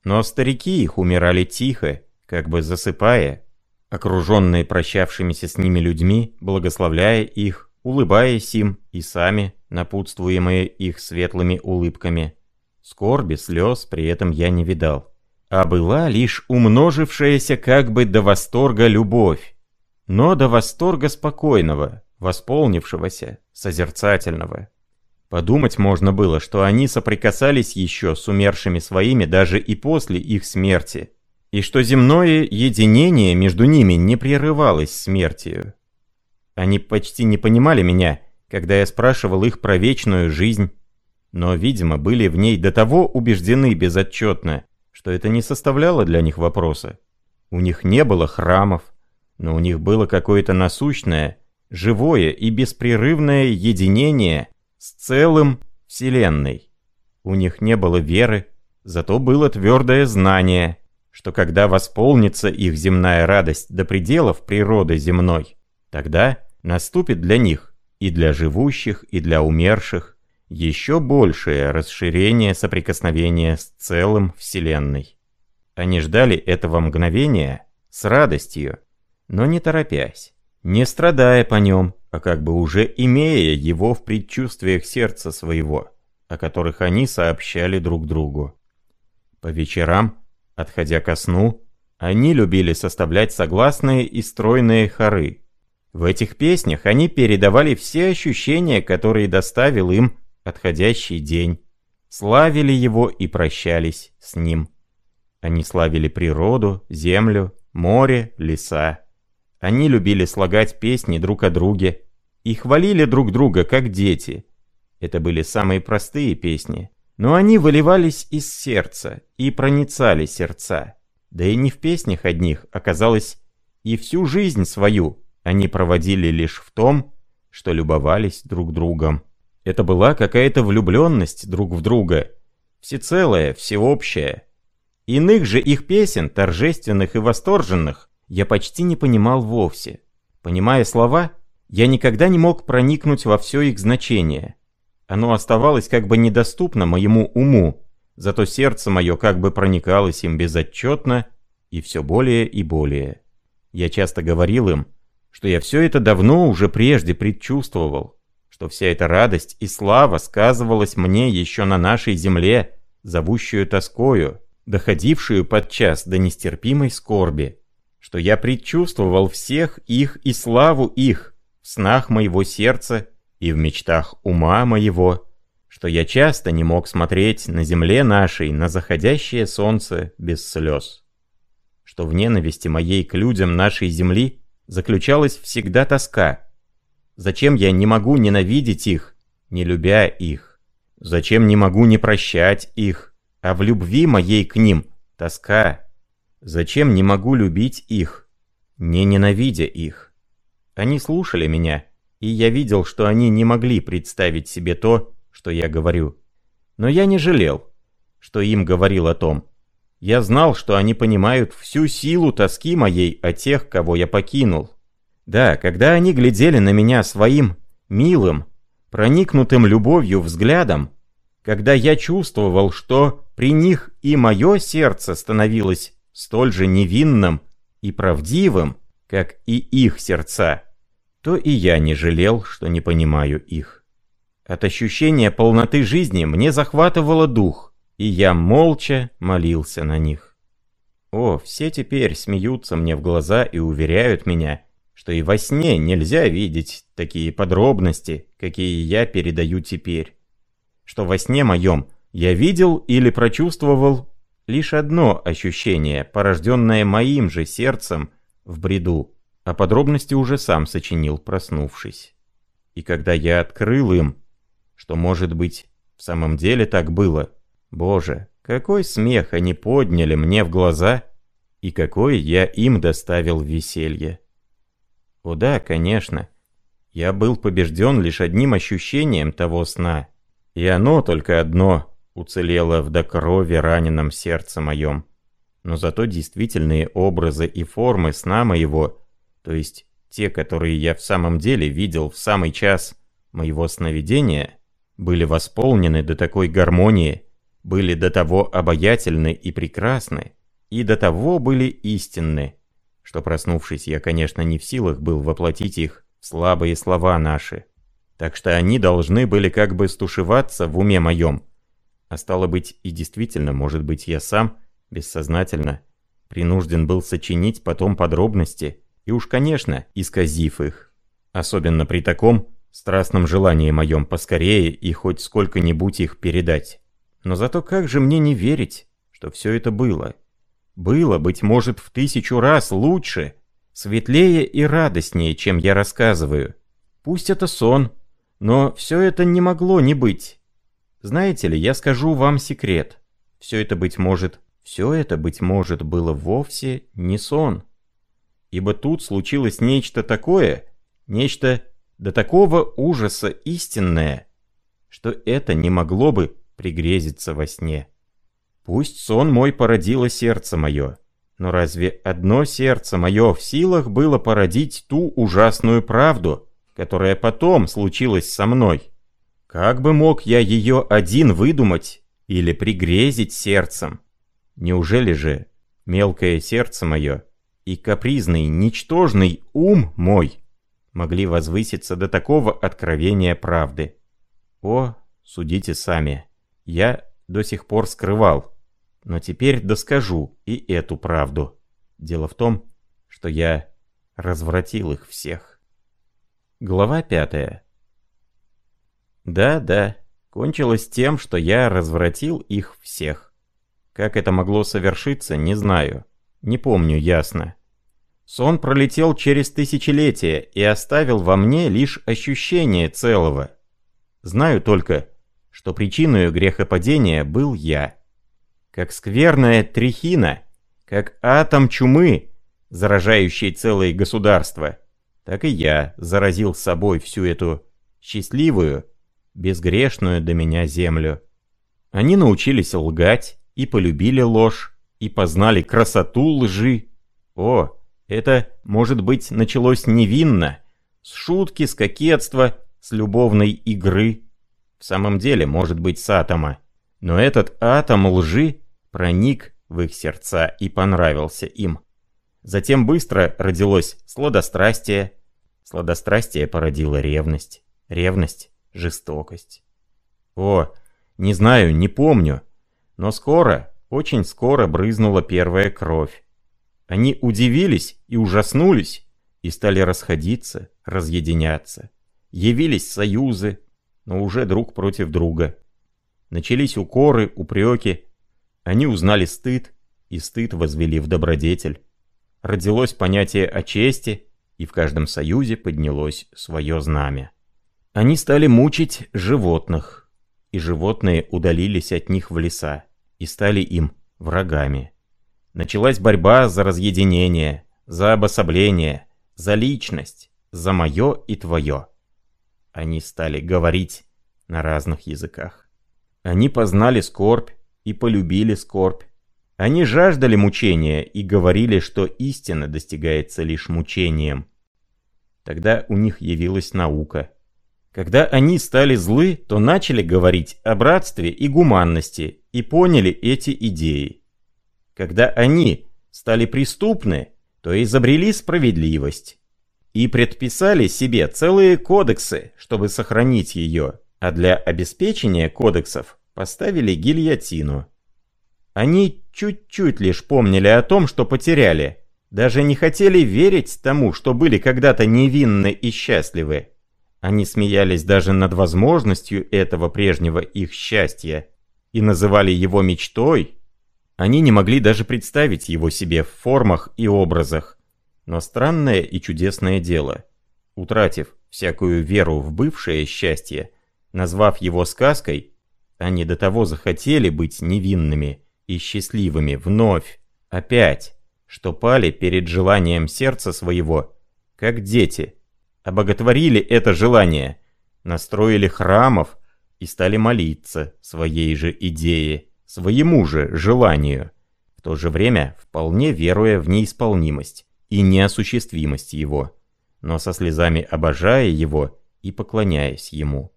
A: Но старики их умирали тихо, как бы засыпая, окруженные прощавшимися с ними людьми, благословляя их, улыбаясь им и сами, напутствуемые их светлыми улыбками. Скорби, слез при этом я не видал. А была лишь умножившаяся как бы до восторга любовь. Но до восторга спокойного, восполнившегося, созерцательного. Подумать можно было, что они соприкасались еще с умершими своими даже и после их смерти, и что земное единение между ними не прерывалось смертью. Они почти не понимали меня, когда я спрашивал их про вечную жизнь, но, видимо, были в ней до того убеждены безотчетно, что это не составляло для них вопроса. У них не было храмов, но у них было какое-то насущное, живое и беспрерывное единение с целым Вселенной. У них не было веры, зато было твердое знание – что когда восполнится их земная радость до пределов природы земной, тогда наступит для них и для живущих, и для умерших еще большее расширение соприкосновения с целым Вселенной. Они ждали этого мгновения с радостью, но не торопясь, не страдая по нем, а как бы уже имея его в предчувствиях сердца своего, о которых они сообщали друг другу. По вечерам Отходя ко сну, они любили составлять согласные и стройные хоры. В этих песнях они передавали все ощущения, которые доставил им отходящий день, славили его и прощались с ним. Они славили природу, землю, море, леса. Они любили слагать песни друг о друге и хвалили друг друга, как дети. Это были самые простые песни, но они выливались из сердца и проницали сердца. Да и не в песнях одних, оказалось, и всю жизнь свою они проводили лишь в том, что любовались друг другом. Это была какая-то влюбленность друг в друга, всецелая, всеобщая. Иных же их песен, торжественных и восторженных, я почти не понимал вовсе. Понимая слова, я никогда не мог проникнуть во все их значение. Оно оставалось как бы недоступно моему уму, зато сердце мое как бы проникалось им безотчетно и все более и более. Я часто говорил им, что я все это давно уже прежде предчувствовал, что вся эта радость и слава сказывалась мне еще на нашей земле, зовущую тоскою, доходившую подчас до нестерпимой скорби, что я предчувствовал всех их и славу их в снах моего сердца и в мечтах ума моего, что я часто не мог смотреть на земле нашей на заходящее солнце без слез, что в ненависти моей к людям нашей земли заключалась всегда тоска. Зачем я не могу ненавидеть их, не любя их? Зачем не могу не прощать их, а в любви моей к ним тоска? Зачем не могу любить их, не ненавидя их? Они слушали меня, и я видел, что они не могли представить себе то, что я говорю. Но я не жалел, что им говорил о том. Я знал, что они понимают всю силу тоски моей о тех, кого я покинул. Да, когда они глядели на меня своим милым, проникнутым любовью взглядом, когда я чувствовал, что при них и мое сердце становилось столь же невинным и правдивым, как и их сердца, то и я не жалел, что не понимаю их. От ощущения полноты жизни мне захватывало дух, и я молча молился на них. О, все теперь смеются мне в глаза и уверяют меня, что и во сне нельзя видеть такие подробности, какие я передаю теперь. Что во сне моем я видел или прочувствовал лишь одно ощущение, порожденное моим же сердцем в бреду, а подробности уже сам сочинил, проснувшись. И когда я открыл им, что, может быть, в самом деле так было, боже, какой смех они подняли мне в глаза, и какое я им доставил веселье. О да, конечно, я был побежден лишь одним ощущением того сна, и оно только одно уцелело в до крови раненом сердце моем. Но зато действительные образы и формы сна моего, то есть те, которые я в самом деле видел в самый час моего сновидения, были восполнены до такой гармонии, были до того обаятельны и прекрасны, и до того были истинны, что проснувшись, я, конечно, не в силах был воплотить их в слабые слова наши. Так что они должны были как бы стушеваться в уме моем, а стало быть, и действительно, может быть, я сам, бессознательно, принужден был сочинить потом подробности, и уж, конечно, исказив их. Особенно при таком страстном желании моем поскорее и хоть сколько-нибудь их передать. Но зато как же мне не верить, что все это было? Было, быть может, в тысячу раз лучше, светлее и радостнее, чем я рассказываю. Пусть это сон, но все это не могло не быть. Знаете ли, я скажу вам секрет. Все это, быть может, все это, быть может, было вовсе не сон. Ибо тут случилось нечто такое, нечто до такого ужаса истинное, что это не могло бы пригрезиться во сне. Пусть сон мой породило сердце мое, но разве одно сердце мое в силах было породить ту ужасную правду, которая потом случилась со мной? Как бы мог я ее один выдумать или пригрезить сердцем? Неужели же мелкое сердце мое и капризный, ничтожный ум мой могли возвыситься до такого откровения правды? О, судите сами. Я до сих пор скрывал, но теперь доскажу и эту правду. Дело в том, что я развратил их всех. Глава пятая. Да, да, кончилось тем, что я развратил их всех. Как это могло совершиться, не знаю. Не помню ясно. Сон пролетел через тысячелетия и оставил во мне лишь ощущение целого. Знаю только, что причиной грехопадения был я. Как скверная трихина, как атом чумы, заражающий целые государства, так и я заразил собой всю эту счастливую, безгрешную до меня землю. Они научились лгать и полюбили ложь, и познали красоту лжи. О, это, может быть, началось невинно, с шутки, с кокетства, с любовной игры. В самом деле, может быть, с атома. Но этот атом лжи проник в их сердца и понравился им. Затем быстро родилось сладострастие. Сладострастие породило ревность. Ревность жестокость. О, не знаю, не помню, но скоро, очень скоро брызнула первая кровь. Они удивились и ужаснулись, и стали расходиться, разъединяться. Явились союзы, но уже друг против друга. Начались укоры, упреки. Они узнали стыд, и стыд возвели в добродетель. Родилось понятие о чести, и в каждом союзе поднялось свое знамя. Они стали мучить животных, и животные удалились от них в леса, и стали им врагами. Началась борьба за разъединение, за обособление, за личность, за мое и твое. Они стали говорить на разных языках. Они познали скорбь и полюбили скорбь. Они жаждали мучения и говорили, что истина достигается лишь мучением. Тогда у них явилась наука. Когда они стали злы, то начали говорить о братстве и гуманности и поняли эти идеи. Когда они стали преступны, то изобрели справедливость и предписали себе целые кодексы, чтобы сохранить ее, а для обеспечения кодексов поставили гильотину. Они чуть-чуть лишь помнили о том, что потеряли, даже не хотели верить тому, что были когда-то невинны и счастливы. Они смеялись даже над возможностью этого прежнего их счастья и называли его мечтой. Они не могли даже представить его себе в формах и образах. Но странное и чудесное дело. Утратив всякую веру в бывшее счастье, назвав его сказкой, они до того захотели быть невинными и счастливыми вновь, опять, что пали перед желанием сердца своего, как дети, обоготворили это желание, настроили храмов и стали молиться своей же идее, своему же желанию, в то же время вполне веруя в неисполнимость и неосуществимость его, но со слезами обожая его и поклоняясь ему.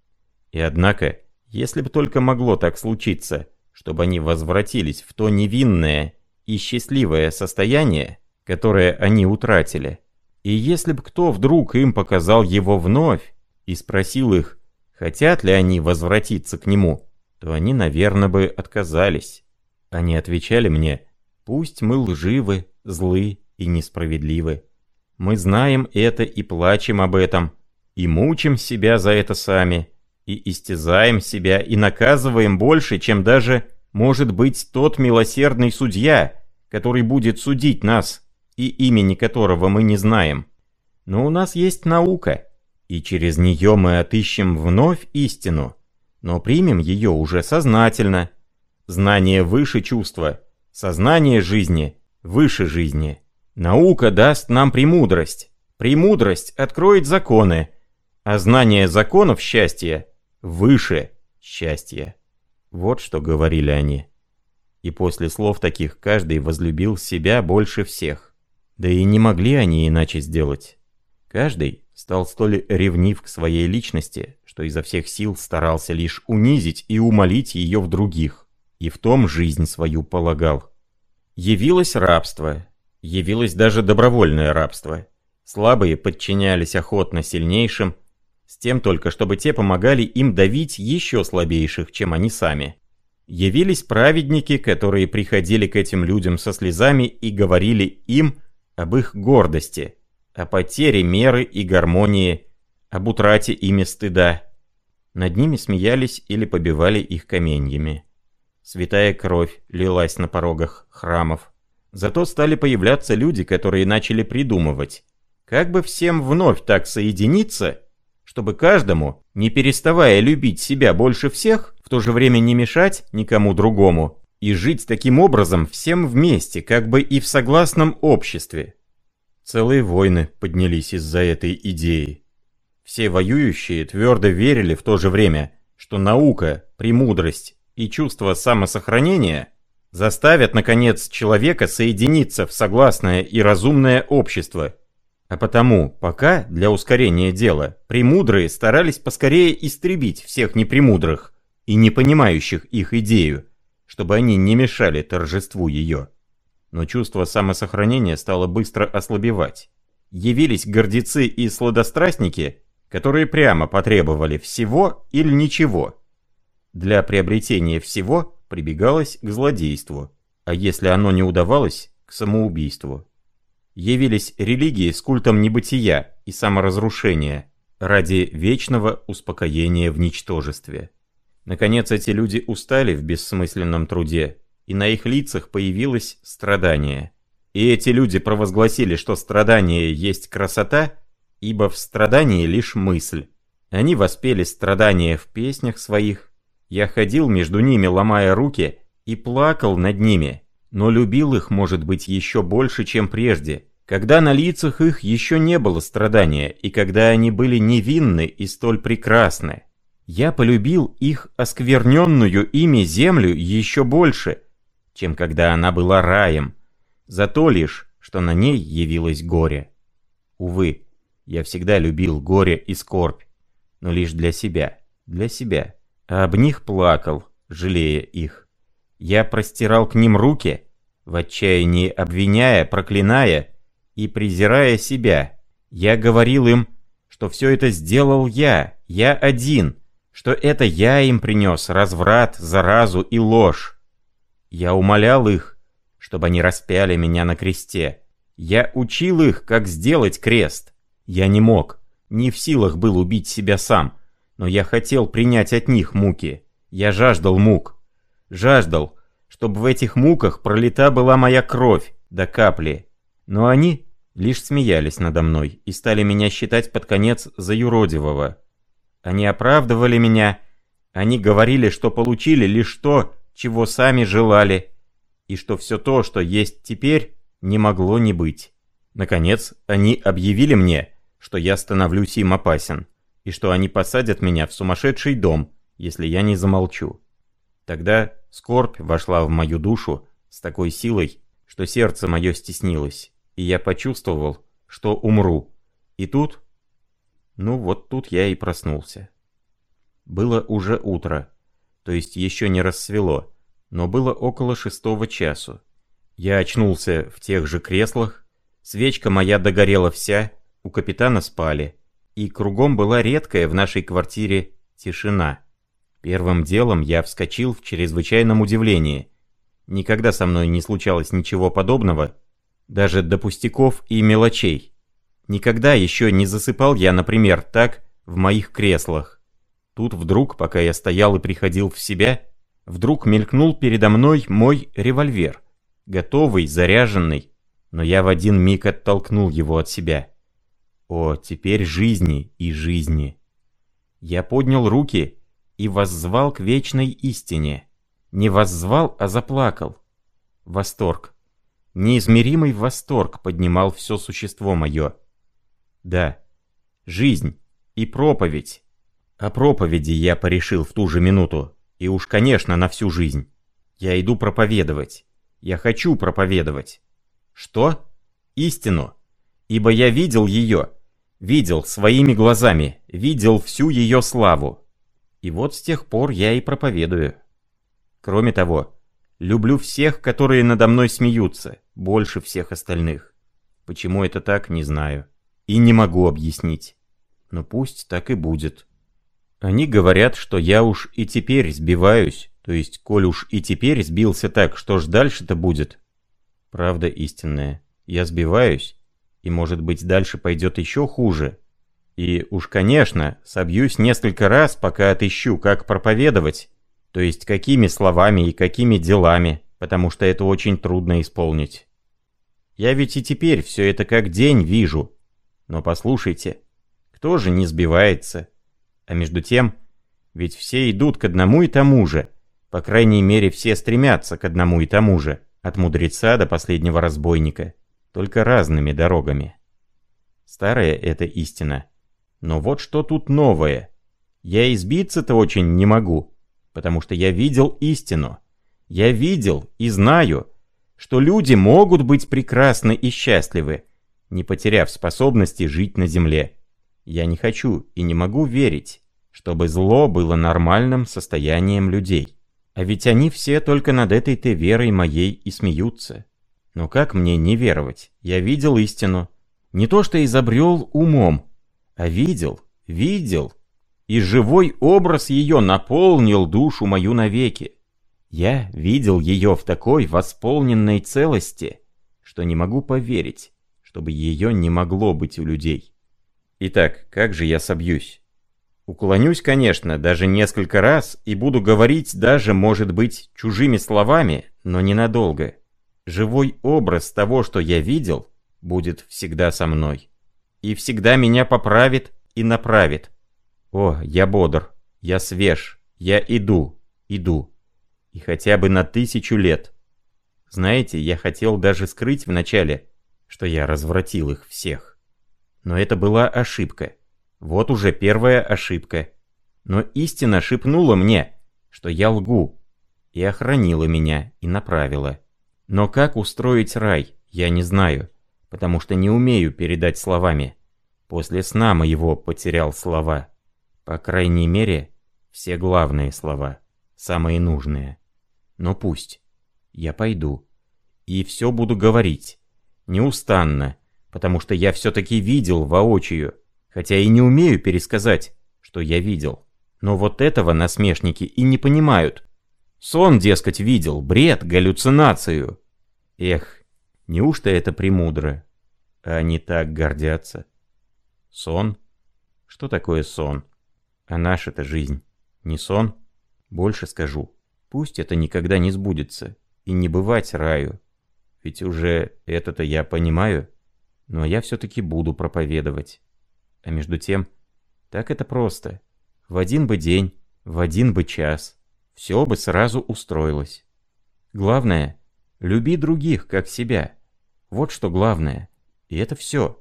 A: И однако, если бы только могло так случиться, чтобы они возвратились в то невинное и счастливое состояние, которое они утратили, и если бы кто вдруг им показал его вновь и спросил их, хотят ли они возвратиться к нему, то они, наверное, бы отказались. Они отвечали мне, пусть мы лживы, злы и несправедливы. Мы знаем это и плачем об этом, и мучим себя за это сами, и истязаем себя, и наказываем больше, чем даже, может быть, тот милосердный судья, который будет судить нас, и имени которого мы не знаем. Но у нас есть наука, и через нее мы отыщем вновь истину, но примем ее уже сознательно. Знание выше чувства, сознание жизни выше жизни. Наука даст нам премудрость. Премудрость откроет законы, а знание законов счастья выше счастья. Вот что говорили они. И после слов таких каждый возлюбил себя больше всех. Да и не могли они иначе сделать. Каждый стал столь ревнив к своей личности, что изо всех сил старался лишь унизить и умолить ее в других, и в том жизнь свою полагал. Явилось рабство, Явилось даже добровольное рабство. Слабые подчинялись охотно сильнейшим, с тем только, чтобы те помогали им давить еще слабейших, чем они сами. Явились праведники, которые приходили к этим людям со слезами и говорили им об их гордости, о потере меры и гармонии, об утрате ими стыда. Над ними смеялись или побивали их каменьями. Святая кровь лилась на порогах храмов. Зато стали появляться люди, которые начали придумывать, как бы всем вновь так соединиться, чтобы каждому, не переставая любить себя больше всех, в то же время не мешать никому другому, и жить таким образом всем вместе, как бы и в согласном обществе. Целые войны поднялись из-за этой идеи. Все воюющие твердо верили в то же время, что наука, премудрость и чувство самосохранения – заставят, наконец, человека соединиться в согласное и разумное общество. А потому, пока, для ускорения дела, премудрые старались поскорее истребить всех непремудрых и не понимающих их идею, чтобы они не мешали торжеству ее. Но чувство самосохранения стало быстро ослабевать. Явились гордецы и сладострастники, которые прямо потребовали всего или ничего. Для приобретения всего – прибегалось к злодейству, а если оно не удавалось, к самоубийству. Явились религии с культом небытия и саморазрушения ради вечного успокоения в ничтожестве. Наконец эти люди устали в бессмысленном труде, и на их лицах появилось страдание. И эти люди провозгласили, что страдание есть красота, ибо в страдании лишь мысль. Они воспели страдания в песнях своих. Я ходил между ними, ломая руки, и плакал над ними, но любил их, может быть, еще больше, чем прежде, когда на лицах их еще не было страдания, и когда они были невинны и столь прекрасны. Я полюбил их оскверненную ими землю еще больше, чем когда она была раем, за то лишь, что на ней явилось горе. Увы, я всегда любил горе и скорбь, но лишь для себя, для себя, а об них плакал, жалея их. Я простирал к ним руки, в отчаянии обвиняя, проклиная и презирая себя. Я говорил им, что все это сделал я, я один, что это я им принес разврат, заразу и ложь. Я умолял их, чтобы они распяли меня на кресте. Я учил их, как сделать крест. Я не мог, не в силах был убить себя сам, но я хотел принять от них муки. Я жаждал мук жаждал, чтобы в этих муках пролита была моя кровь до капли. Но они лишь смеялись надо мной и стали меня считать под конец за юродивого. Они оправдывали меня, они говорили, что получили лишь то, чего сами желали, и что все то, что есть теперь, не могло не быть. Наконец, они объявили мне, что я становлюсь им опасен, и что они посадят меня в сумасшедший дом, если я не замолчу. Тогда скорбь вошла в мою душу с такой силой, что сердце мое стеснилось, и я почувствовал, что умру. И тут... Ну вот тут я и проснулся. Было уже утро, то есть еще не рассвело, но было около шестого часу. Я очнулся в тех же креслах, свечка моя догорела вся, у капитана спали, и кругом была редкая в нашей квартире тишина. Первым делом я вскочил в чрезвычайном удивлении. Никогда со мной не случалось ничего подобного, даже до пустяков и мелочей. Никогда еще не засыпал я, например, так в моих креслах. Тут вдруг, пока я стоял и приходил в себя, вдруг мелькнул передо мной мой револьвер, готовый, заряженный, но я в один миг оттолкнул его от себя. О, теперь жизни и жизни. Я поднял руки и воззвал к вечной истине. Не воззвал, а заплакал. Восторг. Неизмеримый восторг поднимал все существо мое. Да, жизнь и проповедь. О проповеди я порешил в ту же минуту, и уж, конечно, на всю жизнь. Я иду проповедовать. Я хочу проповедовать. Что? Истину. Ибо я видел ее, видел своими глазами, видел всю ее славу. И вот с тех пор я и проповедую. Кроме того, люблю всех, которые надо мной смеются, больше всех остальных. Почему это так, не знаю. И не могу объяснить. Но пусть так и будет. Они говорят, что я уж и теперь сбиваюсь, то есть, коль уж и теперь сбился так, что ж дальше-то будет? Правда истинная. Я сбиваюсь, и, может быть, дальше пойдет еще хуже. И уж, конечно, собьюсь несколько раз, пока отыщу, как проповедовать, то есть какими словами и какими делами, потому что это очень трудно исполнить. Я ведь и теперь все это как день вижу. Но послушайте, кто же не сбивается? А между тем, ведь все идут к одному и тому же. По крайней мере, все стремятся к одному и тому же, от мудреца до последнего разбойника, только разными дорогами. Старая эта истина — но вот что тут новое. Я избиться-то очень не могу, потому что я видел истину. Я видел и знаю, что люди могут быть прекрасны и счастливы, не потеряв способности жить на земле. Я не хочу и не могу верить, чтобы зло было нормальным состоянием людей. А ведь они все только над этой-то верой моей и смеются. Но как мне не веровать? Я видел истину. Не то что изобрел умом, а видел, видел, и живой образ ее наполнил душу мою навеки. Я видел ее в такой восполненной целости, что не могу поверить, чтобы ее не могло быть у людей. Итак, как же я собьюсь? Уклонюсь, конечно, даже несколько раз и буду говорить даже, может быть, чужими словами, но ненадолго. Живой образ того, что я видел, будет всегда со мной. И всегда меня поправит и направит. О, я бодр, я свеж, я иду, иду. И хотя бы на тысячу лет. Знаете, я хотел даже скрыть вначале, что я развратил их всех. Но это была ошибка. Вот уже первая ошибка. Но истина шепнула мне, что я лгу, и охранила меня, и направила. Но как устроить рай, я не знаю, потому что не умею передать словами. После сна моего потерял слова. По крайней мере, все главные слова, самые нужные. Но пусть. Я пойду. И все буду говорить. Неустанно, потому что я все-таки видел воочию, хотя и не умею пересказать, что я видел. Но вот этого насмешники и не понимают. Сон, дескать, видел, бред, галлюцинацию. Эх, неужто это премудро? А они так гордятся. Сон? Что такое сон? А наша-то жизнь не сон? Больше скажу. Пусть это никогда не сбудется. И не бывать раю. Ведь уже это-то я понимаю. Но я все-таки буду проповедовать. А между тем, так это просто. В один бы день, в один бы час. Все бы сразу устроилось. Главное, люби других, как себя. Вот что главное. И это все.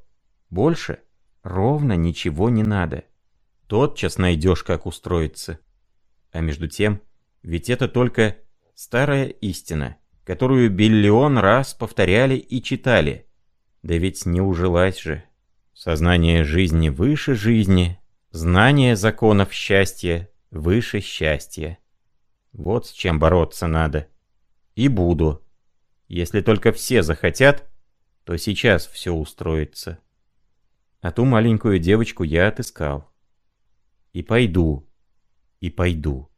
A: Больше ровно ничего не надо. Тотчас найдешь, как устроиться. А между тем, ведь это только старая истина, которую биллион раз повторяли и читали. Да ведь не ужилась же. Сознание жизни выше жизни, знание законов счастья выше счастья. Вот с чем бороться надо. И буду. Если только все захотят, то сейчас все устроится. А ту маленькую девочку я отыскал. И пойду, и пойду.